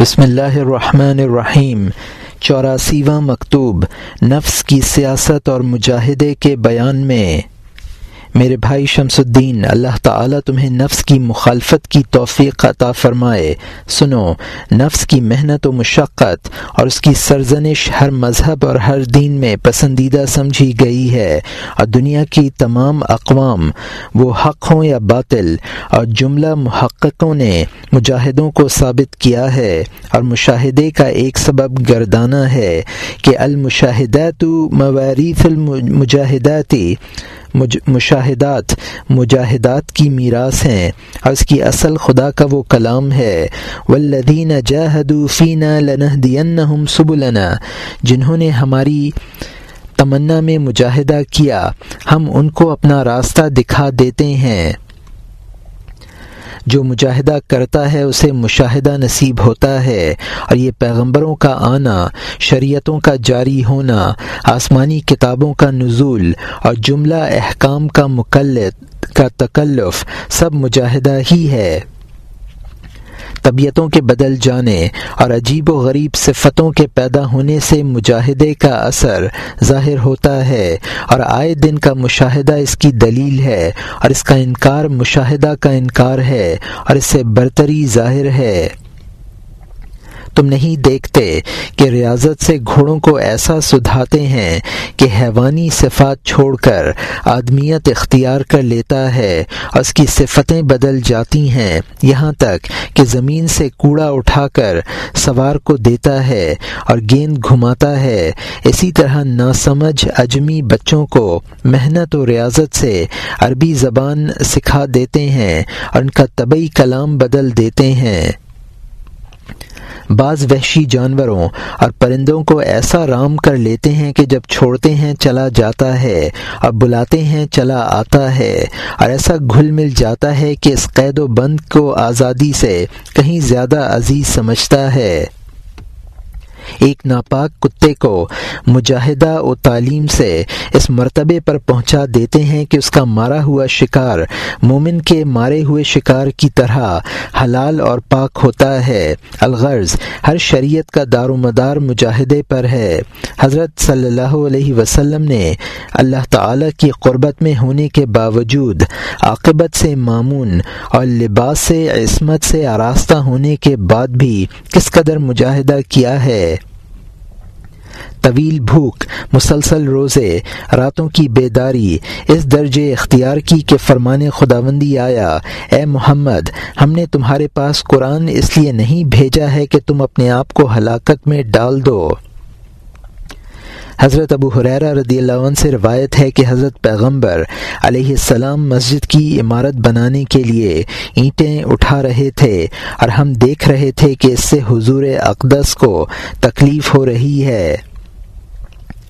بسم اللہ الرحمن الرحیم چوراسیواں مکتوب نفس کی سیاست اور مجاہدے کے بیان میں۔ میرے بھائی شمس الدین، اللہ تعالیٰ تمہیں نفس کی مخالفت کی توفیق عطا فرمائے۔ سنو، نفس کی محنت و مشقت اور اس کی سرزنش ہر مذہب اور ہر دین میں پسندیدہ سمجھی گئی ہے۔ اور دنیا کی تمام اقوام، وہ حق ہوں یا باطل، اور جملہ محققوں نے مجاہدوں کو ثابت کیا ہے۔ اور مشاہدے کا ایک سبب گردانہ ہے کہ المشاہدات مواریث المجاہداتی مشاہدات، مجاہدات کی میراث ہیں۔ اور اس کی اصل خدا کا وہ کلام ہے۔ والذین جاہدوا فینا لنہدینہم سبلنا۔ جنہوں نے ہماری تمنا میں مجاہدہ کیا، ہم ان کو اپنا راستہ دکھا دیتے ہیں۔ جو مجاہدہ کرتا ہے، اسے مشاہدہ نصیب ہوتا ہے۔ اور یہ پیغمبروں کا آنا، شریعتوں کا جاری ہونا، آسمانی کتابوں کا نزول اور جملہ احکام کا مقلد، کا تکلف، سب مجاہدہ ہی ہے۔ طبیعتوں کے بدل جانے اور عجیب و غریب صفتوں کے پیدا ہونے سے مجاہدے کا اثر ظاہر ہوتا ہے اور آئے دن کا مشاہدہ اس کی دلیل ہے اور اس کا انکار مشاہدہ کا انکار ہے اور اس سے برتری ظاہر ہے۔ تم نہیں دیکھتے کہ ریاضت سے گھوڑوں کو ایسا سدھاتے ہیں کہ حیوانی صفات چھوڑ کر آدمیت اختیار کر لیتا ہے اور اس کی صفتیں بدل جاتی ہیں۔ یہاں تک کہ زمین سے کوڑا اٹھا کر سوار کو دیتا ہے اور گیند گھماتا ہے۔ اسی طرح ناسمجھ اجمی بچوں کو محنت و ریاضت سے عربی زبان سکھا دیتے ہیں اور ان کا طبی کلام بدل دیتے ہیں۔ بعض وحشی جانوروں اور پرندوں کو ایسا رام کر لیتے ہیں کہ جب چھوڑتے ہیں چلا جاتا ہے اور بلاتے ہیں چلا آتا ہے اور ایسا گھل مل جاتا ہے کہ اس قید و بند کو آزادی سے کہیں زیادہ عزیز سمجھتا ہے۔ ایک ناپاک کتے کو مجاہدہ و تعلیم سے اس مرتبے پر پہنچا دیتے ہیں کہ اس کا مارا ہوا شکار مومن کے مارے ہوئے شکار کی طرح حلال اور پاک ہوتا ہے۔ الغرض، ہر شریعت کا دار و مدار مجاہدے پر ہے۔ حضرت صلی اللہ علیہ وسلم نے اللہ تعالی کی قربت میں ہونے کے باوجود عاقبت سے معمون اور لباس سے عصمت سے آراستہ ہونے کے بعد بھی کس قدر مجاہدہ کیا ہے۔ طویل بھوک، مسلسل روزے، راتوں کی بیداری، اس درجے اختیار کی کہ فرمان خداوندی آیا، اے محمد، ہم نے تمہارے پاس قرآن اس لیے نہیں بھیجا ہے کہ تم اپنے آپ کو ہلاکت میں ڈال دو۔ حضرت ابو حریرہ رضی اللہ عنہ سے روایت ہے کہ حضرت پیغمبر علیہ السلام مسجد کی عمارت بنانے کے لیے اینٹیں اٹھا رہے تھے اور ہم دیکھ رہے تھے کہ اس سے حضور اقدس کو تکلیف ہو رہی ہے۔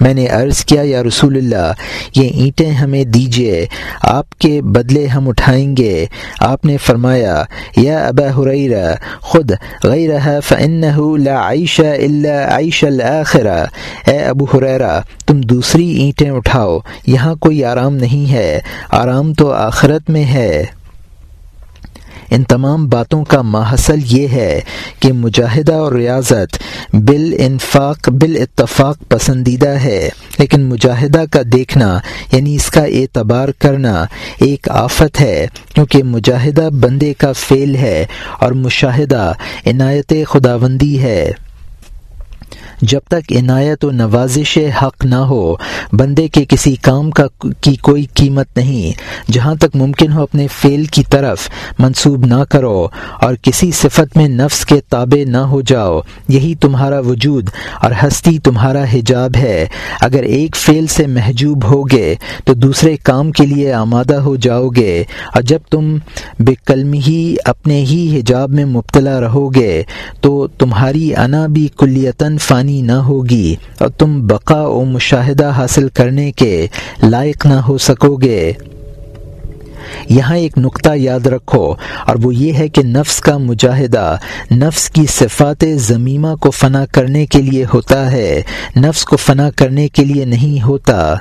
میں نے عرض کیا، یا رسول اللہ، یہ اینٹیں ہمیں دیجیے آپ کے بدلے ہم اٹھائیں گے. آپ نے فرمایا، یا ابا حریر خود غیر فن لا عیش اللہ عیش الآخرہ اے ابو حریرا تم دوسری اینٹیں اٹھاؤ، یہاں کوئی آرام نہیں ہے، آرام تو آخرت میں ہے۔ ان تمام باتوں کا ماحصل یہ ہے کہ مجاہدہ اور ریاضت بال انفاق بال اتفاق پسندیدہ ہے، لیکن مجاہدہ کا دیکھنا یعنی اس کا اعتبار کرنا ایک آفت ہے، کیونکہ مجاہدہ بندے کا فعل ہے اور مشاہدہ عنایت خداوندی ہے۔ جب تک عنایت و نوازش حق نہ ہو، بندے کے کسی کام کا کی کوئی قیمت نہیں۔ جہاں تک ممکن ہو اپنے فعل کی طرف منسوب نہ کرو اور کسی صفت میں نفس کے تابع نہ ہو جاؤ، یہی تمہارا وجود اور ہستی تمہارا حجاب ہے۔ اگر ایک فعل سے محجوب ہوگے تو دوسرے کام کے لیے آمادہ ہو جاؤ گے۔ اور جب تم بے ہی اپنے ہی حجاب میں مبتلا رہو گے تو تمہاری انا بھی کلیتاً فانی نہ ہوگی اور تم بقا و مشاہدہ حاصل کرنے کے لائق نہ ہو سکو گے۔ یہاں ایک نقطہ یاد رکھو اور وہ یہ ہے کہ نفس کا مجاہدہ نفس کی صفات ضمیمہ کو فنا کرنے کے لیے ہوتا ہے، نفس کو فنا کرنے کے لیے نہیں ہوتا۔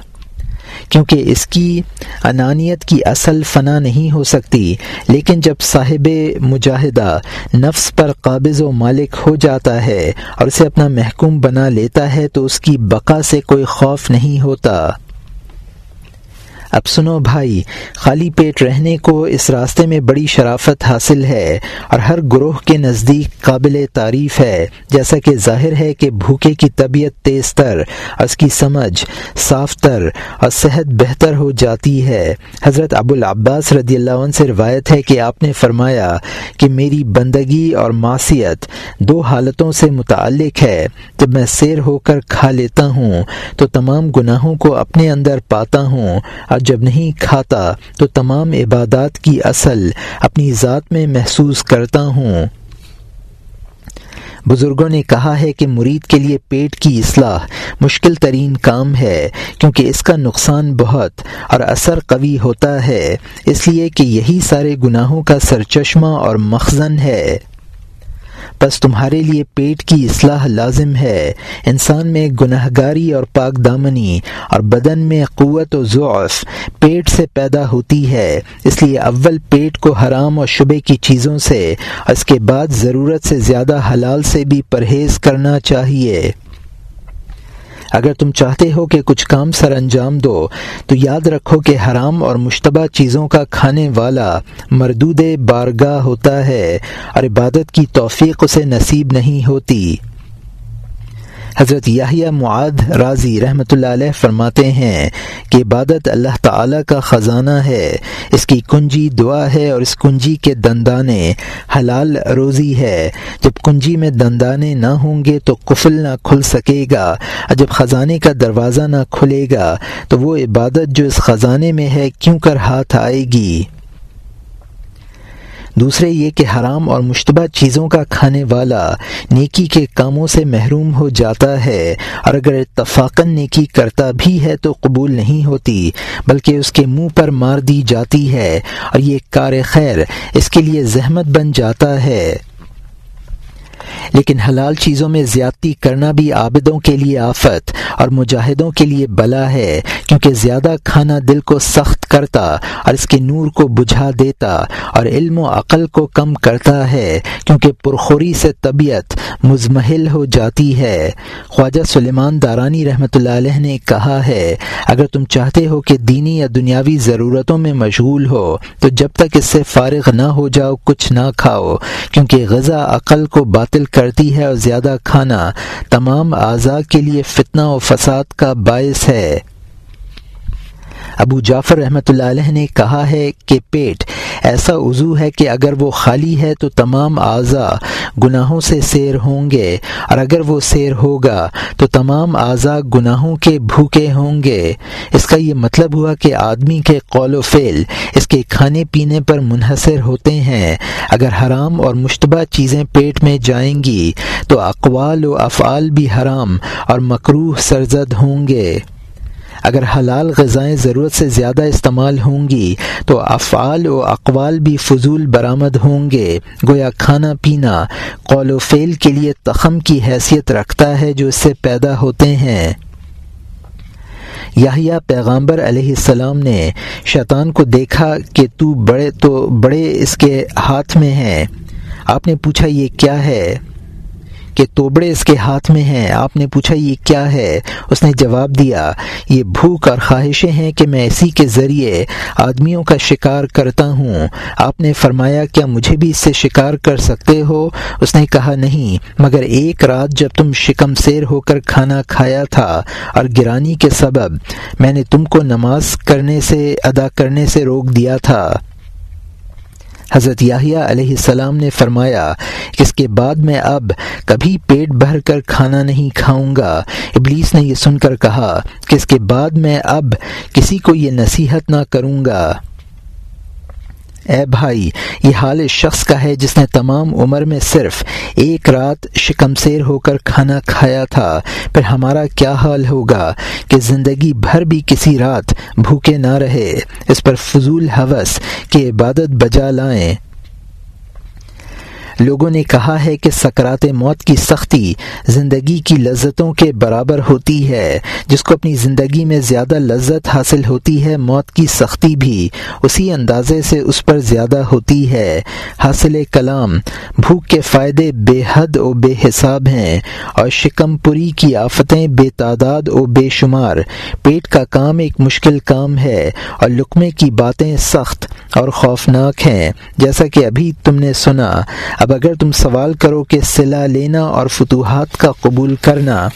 کیونکہ اس کی انانیت کی اصل فنا نہیں ہو سکتی۔ لیکن جب صاحب مجاہدہ نفس پر قابض و مالک ہو جاتا ہے اور اسے اپنا محکوم بنا لیتا ہے تو اس کی بقا سے کوئی خوف نہیں ہوتا۔ اب سنو بھائی، خالی پیٹ رہنے کو اس راستے میں بڑی شرافت حاصل ہے اور ہر گروہ کے نزدیک قابل تعریف ہے۔ جیسا کہ ظاہر ہے کہ بھوکے کی طبیعت تیز تر، اس کی سمجھ صاف تر اور صحت بہتر ہو جاتی ہے۔ حضرت ابو العباس رضی اللہ عنہ سے روایت ہے کہ آپ نے فرمایا کہ میری بندگی اور معاشیت دو حالتوں سے متعلق ہے۔ جب میں سیر ہو کر کھا لیتا ہوں تو تمام گناہوں کو اپنے اندر پاتا ہوں اور جب نہیں کھاتا تو تمام عبادات کی اصل اپنی ذات میں محسوس کرتا ہوں۔ بزرگوں نے کہا ہے کہ مرید کے لیے پیٹ کی اصلاح مشکل ترین کام ہے، کیونکہ اس کا نقصان بہت اور اثر قوی ہوتا ہے۔ اس لیے کہ یہی سارے گناہوں کا سرچشمہ اور مخزن ہے۔ بس تمہارے لیے پیٹ کی اصلاح لازم ہے۔ انسان میں گناہ گاری اور پاک دامنی اور بدن میں قوت و ضعف پیٹ سے پیدا ہوتی ہے۔ اس لیے اول پیٹ کو حرام اور شبے کی چیزوں سے اس کے بعد ضرورت سے زیادہ حلال سے بھی پرہیز کرنا چاہیے۔ اگر تم چاہتے ہو کہ کچھ کام سر انجام دو، تو یاد رکھو کہ حرام اور مشتبہ چیزوں کا کھانے والا مردود بارگاہ ہوتا ہے اور عبادت کی توفیق اسے نصیب نہیں ہوتی۔ حضرت یاہیا معاد راضی رحمۃ اللہ علیہ فرماتے ہیں کہ عبادت اللہ تعالی کا خزانہ ہے۔ اس کی کنجی دعا ہے اور اس کنجی کے دندانے حلال روزی ہے۔ جب کنجی میں دندانے نہ ہوں گے تو قفل نہ کھل سکے گا۔ اور جب خزانے کا دروازہ نہ کھلے گا تو وہ عبادت جو اس خزانے میں ہے کیوں کر ہاتھ آئے گی؟ دوسرے یہ کہ حرام اور مشتبہ چیزوں کا کھانے والا نیکی کے کاموں سے محروم ہو جاتا ہے اور اگر اتفاقاً نیکی کرتا بھی ہے تو قبول نہیں ہوتی، بلکہ اس کے منہ پر مار دی جاتی ہے اور یہ کار خیر اس کے لیے زحمت بن جاتا ہے۔ لیکن حلال چیزوں میں زیادتی کرنا بھی عابدوں کے لیے آفت اور مجاہدوں کے لیے بلا ہے، کیونکہ زیادہ کھانا دل کو سخت کرتا اور اس کے نور کو بجھا دیتا اور علم و عقل کو کم کرتا ہے، کیونکہ پرخوری سے طبیعت مزمحل ہو جاتی ہے۔ خواجہ سلیمان دارانی رحمۃ اللہ علیہ نے کہا ہے، اگر تم چاہتے ہو کہ دینی یا دنیاوی ضرورتوں میں مشغول ہو، تو جب تک اس سے فارغ نہ ہو جاؤ، کچھ نہ کھاؤ، کیونکہ غذا عقل کو بات باطل کرتی ہے اور زیادہ کھانا تمام اعضاء کے لیے فتنہ و فساد کا باعث ہے۔ ابو جعفر رحمۃ اللہ علیہ نے کہا ہے کہ پیٹ ایسا عضو ہے کہ اگر وہ خالی ہے تو تمام اعضاء گناہوں سے سیر ہوں گے، اور اگر وہ سیر ہوگا تو تمام اعضاء گناہوں کے بھوکے ہوں گے۔ اس کا یہ مطلب ہوا کہ آدمی کے قول و فعل اس کے کھانے پینے پر منحصر ہوتے ہیں۔ اگر حرام اور مشتبہ چیزیں پیٹ میں جائیں گی تو اقوال و افعال بھی حرام اور مکروح سرزد ہوں گے۔ اگر حلال غذائیں ضرورت سے زیادہ استعمال ہوں گی، تو افعال و اقوال بھی فضول برآمد ہوں گے۔ گویا کھانا پینا قول و فعل کے لیے تخم کی حیثیت رکھتا ہے جو اس سے پیدا ہوتے ہیں۔ یاہیا پیغامبر علیہ السلام نے شیطان کو دیکھا کہ تو بڑے تو بڑے اس کے ہاتھ میں ہیں۔ آپ نے پوچھا یہ کیا ہے؟ کہ توبڑے اس کے ہاتھ میں ہیں۔ آپ نے پوچھا یہ کیا ہے؟ اس نے جواب دیا، یہ بھوک اور خواہشیں ہیں کہ میں اسی کے ذریعے آدمیوں کا شکار کرتا ہوں۔ آپ نے فرمایا، کیا مجھے بھی اس سے شکار کر سکتے ہو؟ اس نے کہا، نہیں، مگر ایک رات جب تم شکم سیر ہو کر کھانا کھایا تھا اور گرانی کے سبب میں نے تم کو نماز کرنے سے، ادا کرنے سے روک دیا تھا۔ حضرت یاہیہ علیہ السلام نے فرمایا کہ اس کے بعد میں اب کبھی پیٹ بھر کر کھانا نہیں کھاؤں گا۔ ابلیس نے یہ سن کر کہا کہ اس کے بعد میں اب کسی کو یہ نصیحت نہ کروں گا۔ اے بھائی، یہ حال اس شخص کا ہے جس نے تمام عمر میں صرف ایک رات شکم سیر ہو کر کھانا کھایا تھا۔ پھر ہمارا کیا حال ہوگا کہ زندگی بھر بھی کسی رات بھوکے نہ رہے؟ اس پر فضول حوث کہ عبادت بجا لائیں۔ لوگوں نے کہا ہے کہ سکرات موت کی سختی زندگی کی لذتوں کے برابر ہوتی ہے۔ جس کو اپنی زندگی میں زیادہ لذت حاصل ہوتی ہے، موت کی سختی بھی اسی اندازے سے اس پر زیادہ ہوتی ہے۔ حاصل کلام، بھوک کے فائدے بے حد و بے حساب ہیں اور شکم پوری کی آفتیں بے تعداد و بے شمار۔ پیٹ کا کام ایک مشکل کام ہے اور لقمے کی باتیں سخت اور خوفناک ہیں۔ جیسا کہ ابھی تم نے سنا اب اگر تم سوال کرو کہ صلاح لینا اور فتوحات کا قبول کرنا،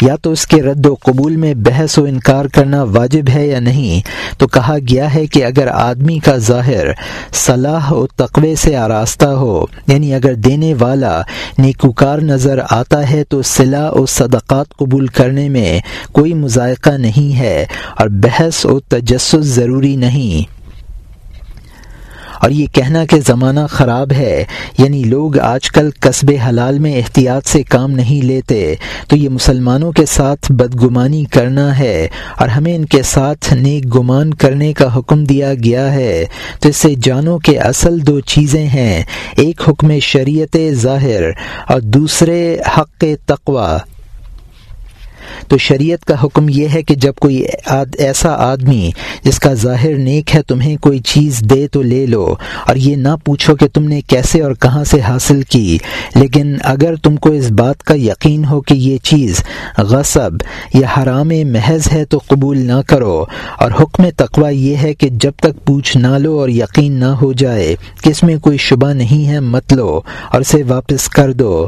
یا تو اس کے رد و قبول میں بحث و انکار کرنا واجب ہے یا نہیں؟ تو کہا گیا ہے کہ اگر آدمی کا ظاہر صلاح و تقوی سے آراستہ ہو یعنی اگر دینے والا نیکوکار نظر آتا ہے تو صلاح و صدقات قبول کرنے میں کوئی مذائقہ نہیں ہے اور بحث و تجسس ضروری نہیں۔ اور یہ کہنا کہ زمانہ خراب ہے یعنی لوگ آج کل قصب حلال میں احتیاط سے کام نہیں لیتے، تو یہ مسلمانوں کے ساتھ بدگمانی کرنا ہے اور ہمیں ان کے ساتھ نیک گمان کرنے کا حکم دیا گیا ہے۔ تو اس سے جانو کہ اصل دو چیزیں ہیں، ایک حکم شریعت ظاہر اور دوسرے حق تقوا تو شریعت کا حکم یہ ہے کہ جب کوئی آد ایسا آدمی جس کا ظاہر نیک ہے تمہیں کوئی چیز دے تو لے لو اور یہ نہ پوچھو کہ تم نے کیسے اور کہاں سے حاصل کی۔ لیکن اگر تم کو اس بات کا یقین ہو کہ یہ چیز غصب یا حرام محض ہے تو قبول نہ کرو۔ اور حکم تقوی یہ ہے کہ جب تک پوچھ نہ لو اور یقین نہ ہو جائے کہ اس میں کوئی شبہ نہیں ہے مت لو اور اسے واپس کر دو۔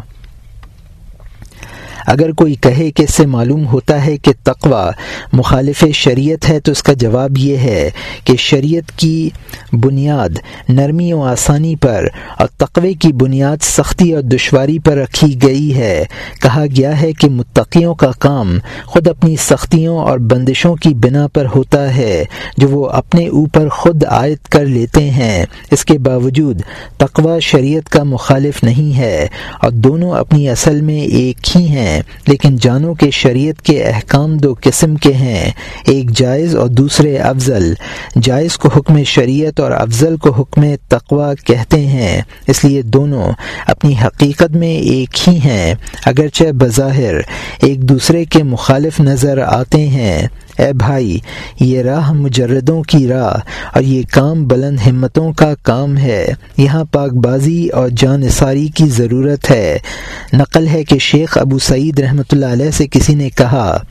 اگر کوئی کہے کہ اس سے معلوم ہوتا ہے کہ تقوا مخالف شریعت ہے تو اس کا جواب یہ ہے کہ شریعت کی بنیاد نرمی و آسانی پر اور تقوے کی بنیاد سختی اور دشواری پر رکھی گئی ہے۔ کہا گیا ہے کہ متقیوں کا کام خود اپنی سختیوں اور بندشوں کی بنا پر ہوتا ہے، جو وہ اپنے اوپر خود عائد کر لیتے ہیں۔ اس کے باوجود تقوا شریعت کا مخالف نہیں ہے اور دونوں اپنی اصل میں ایک ہی ہیں۔ لیکن جانو کے شریعت کے احکام دو قسم کے ہیں، ایک جائز اور دوسرے افضل۔ جائز کو حکم شریعت اور افضل کو حکم تقوا کہتے ہیں، اس لیے دونوں اپنی حقیقت میں ایک ہی ہیں۔ اگرچہ بظاہر ایک دوسرے کے مخالف نظر آتے ہیں اے بھائی، یہ راہ مجردوں کی راہ اور یہ کام بلند ہمتوں کا کام ہے۔ یہاں پاک بازی اور جان ساری کی ضرورت ہے۔ نقل ہے کہ شیخ ابو سعید رحمۃ اللہ علیہ سے کسی نے کہا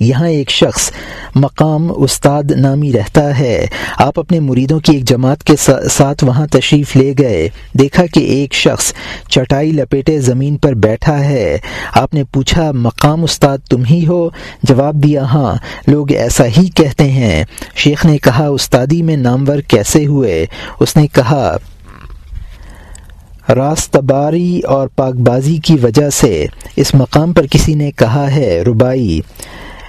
یہاں ایک شخص مقام استاد نامی رہتا ہے۔ آپ اپنے مریدوں کی ایک جماعت کے ساتھ وہاں تشریف لے گئے۔ دیکھا کہ ایک شخص چٹائی لپیٹے زمین پر بیٹھا ہے۔ آپ نے پوچھا، مقام استاد تم ہی ہو؟ جواب دیا ہاں لوگ ایسا ہی کہتے ہیں۔ شیخ نے کہا، استادی میں نامور کیسے ہوئے؟ اس نے کہا، راستباری اور پاک بازی کی وجہ سے۔ اس مقام پر کسی نے کہا ہے ربائی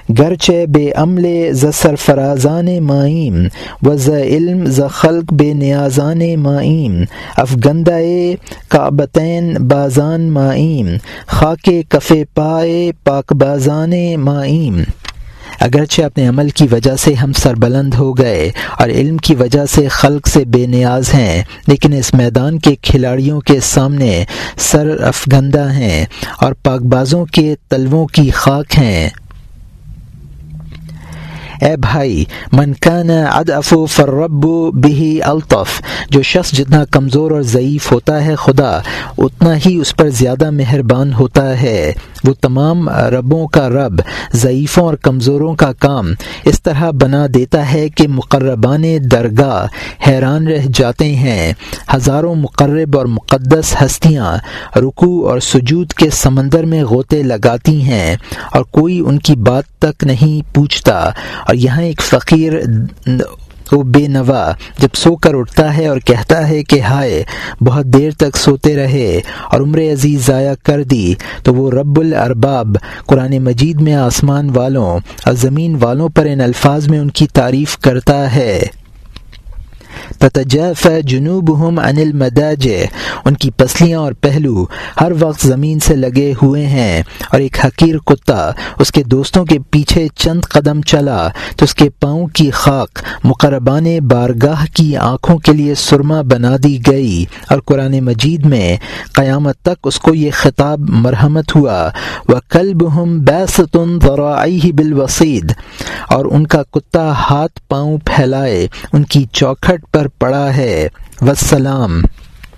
گرچہ بے عمل ز سرفرازان معیم و ز علم ز خلق بے نیازان معیم افغندہ کعبتین بازان معیم خاک کف پائے پاک بازان معیم اگرچہ اپنے عمل کی وجہ سے ہم سربلند ہو گئے اور علم کی وجہ سے خلق سے بے نیاز ہیں، لیکن اس میدان کے کھلاڑیوں کے سامنے سر افغندہ ہیں اور پاک بازوں کے تلووں کی خاک ہیں۔ اے بھائی منکان و فرب بہی الطف، جو شخص جتنا کمزور اور ضعیف ہوتا ہے خدا، اتنا ہی اس پر زیادہ مہربان ہوتا ہے۔ وہ تمام ربوں کا رب، ضعیفوں اور کمزوروں کا کام اس طرح بنا دیتا ہے کہ مقربان درگاہ حیران رہ جاتے ہیں۔ ہزاروں مقرب اور مقدس ہستیاں رکو اور سجود کے سمندر میں غوطے لگاتی ہیں اور کوئی ان کی بات تک نہیں پوچھتا۔ اور یہاں ایک فقیر وہ بے نوا، جب سو کر اٹھتا ہے اور کہتا ہے کہ ہائے، بہت دیر تک سوتے رہے اور عمر عزیز ضائع کر دی، تو وہ رب الارباب، قرآن مجید میں آسمان والوں اور زمین والوں پر ان الفاظ میں ان کی تعریف کرتا ہے۔ تتجف جنوب ہم انل ان کی پسلیاں اور پہلو ہر وقت زمین سے لگے ہوئے ہیں، اور ایک حقیر کتا اس کے دوستوں کے پیچھے چند قدم چلا، تو اس کے پاؤں کی خاک مقربان بارگاہ کی آنکھوں کے لیے سرما بنا دی گئی، اور قرآن مجید میں قیامت تک اس کو یہ خطاب مرحمت ہوا وہ کلب ہم بیستن ذرائع بالوسید اور ان کا کتا ہاتھ پاؤں پھیلائے، ان کی چوکھٹ پر پڑا ہے۔ وسلام